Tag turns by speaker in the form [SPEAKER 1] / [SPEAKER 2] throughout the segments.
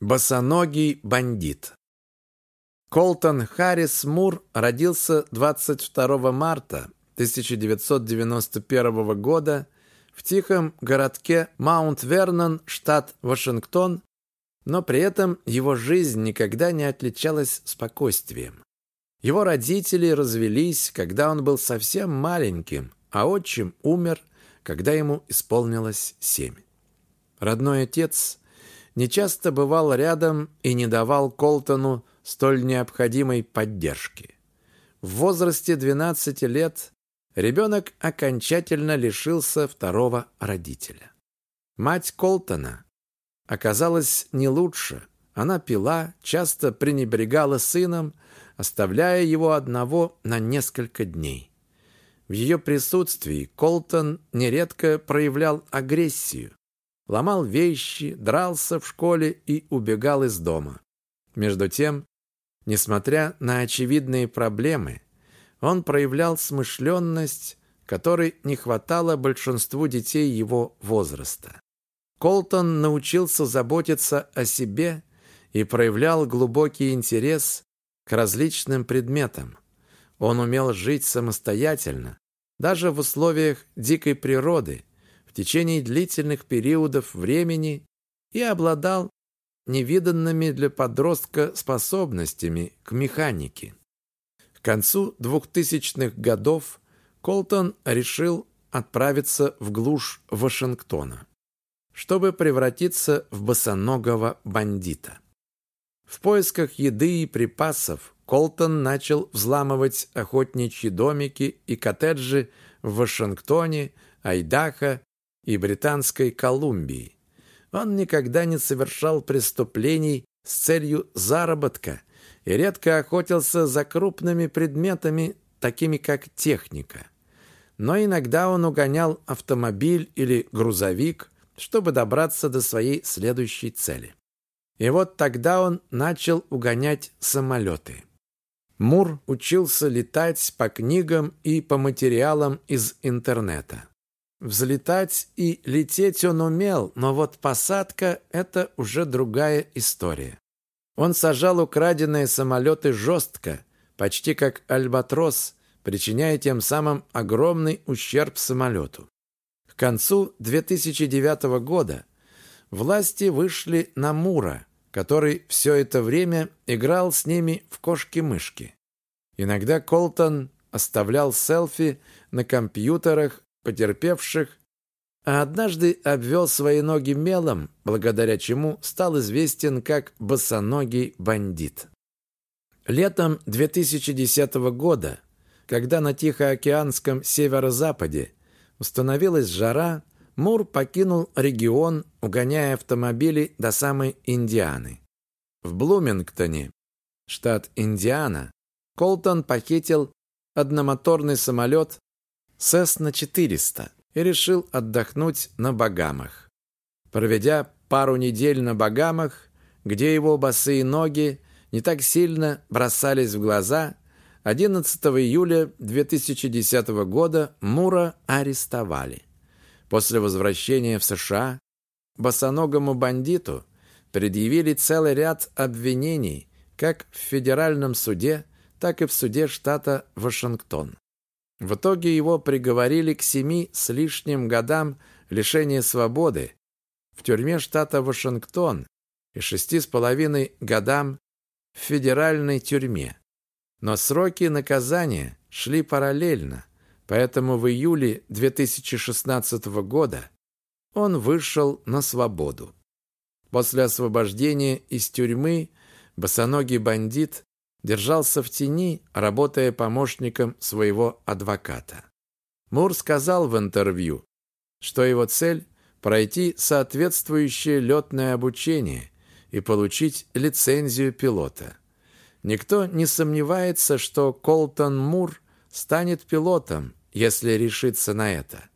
[SPEAKER 1] Босоногий бандит. Колтон Харрис Мур родился 22 марта 1991 года в тихом городке Маунт-Вернон, штат Вашингтон, но при этом его жизнь никогда не отличалась спокойствием. Его родители развелись, когда он был совсем маленьким, а отчим умер, когда ему исполнилось семь. Родной отец нечасто бывал рядом и не давал Колтону столь необходимой поддержки. В возрасте 12 лет ребенок окончательно лишился второго родителя. Мать Колтона оказалась не лучше. Она пила, часто пренебрегала сыном, оставляя его одного на несколько дней. В ее присутствии Колтон нередко проявлял агрессию, ломал вещи, дрался в школе и убегал из дома. Между тем, несмотря на очевидные проблемы, он проявлял смышленность, которой не хватало большинству детей его возраста. Колтон научился заботиться о себе и проявлял глубокий интерес к различным предметам. Он умел жить самостоятельно, даже в условиях дикой природы, течение длительных периодов времени и обладал невиданными для подростка способностями к механике. К концу 2000-х годов Колтон решил отправиться в глушь Вашингтона, чтобы превратиться в босоногого бандита. В поисках еды и припасов Колтон начал взламывать охотничьи домики и коттеджи в Вашингтоне, Айдахо и Британской Колумбии. Он никогда не совершал преступлений с целью заработка и редко охотился за крупными предметами, такими как техника. Но иногда он угонял автомобиль или грузовик, чтобы добраться до своей следующей цели. И вот тогда он начал угонять самолеты. Мур учился летать по книгам и по материалам из интернета. Взлетать и лететь он умел, но вот посадка – это уже другая история. Он сажал украденные самолеты жестко, почти как альбатрос, причиняя тем самым огромный ущерб самолету. К концу 2009 года власти вышли на Мура, который все это время играл с ними в кошки-мышки. Иногда Колтон оставлял селфи на компьютерах потерпевших, а однажды обвел свои ноги мелом, благодаря чему стал известен как босоногий бандит. Летом 2010 года, когда на Тихоокеанском северо-западе установилась жара, Мур покинул регион, угоняя автомобили до самой Индианы. В Блумингтоне, штат Индиана, Колтон похитил одномоторный самолет Cessna 400 и решил отдохнуть на Багамах. Проведя пару недель на Багамах, где его босые ноги не так сильно бросались в глаза, 11 июля 2010 года Мура арестовали. После возвращения в США босоногому бандиту предъявили целый ряд обвинений как в федеральном суде, так и в суде штата Вашингтон. В итоге его приговорили к семи с лишним годам лишения свободы в тюрьме штата Вашингтон и шести с половиной годам в федеральной тюрьме. Но сроки наказания шли параллельно – Поэтому в июле 2016 года он вышел на свободу. После освобождения из тюрьмы босоногий бандит держался в тени, работая помощником своего адвоката. Мур сказал в интервью, что его цель – пройти соответствующее летное обучение и получить лицензию пилота. Никто не сомневается, что Колтон Мур станет пилотом, если решится на это.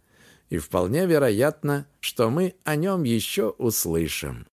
[SPEAKER 1] И вполне вероятно, что мы о нем еще услышим.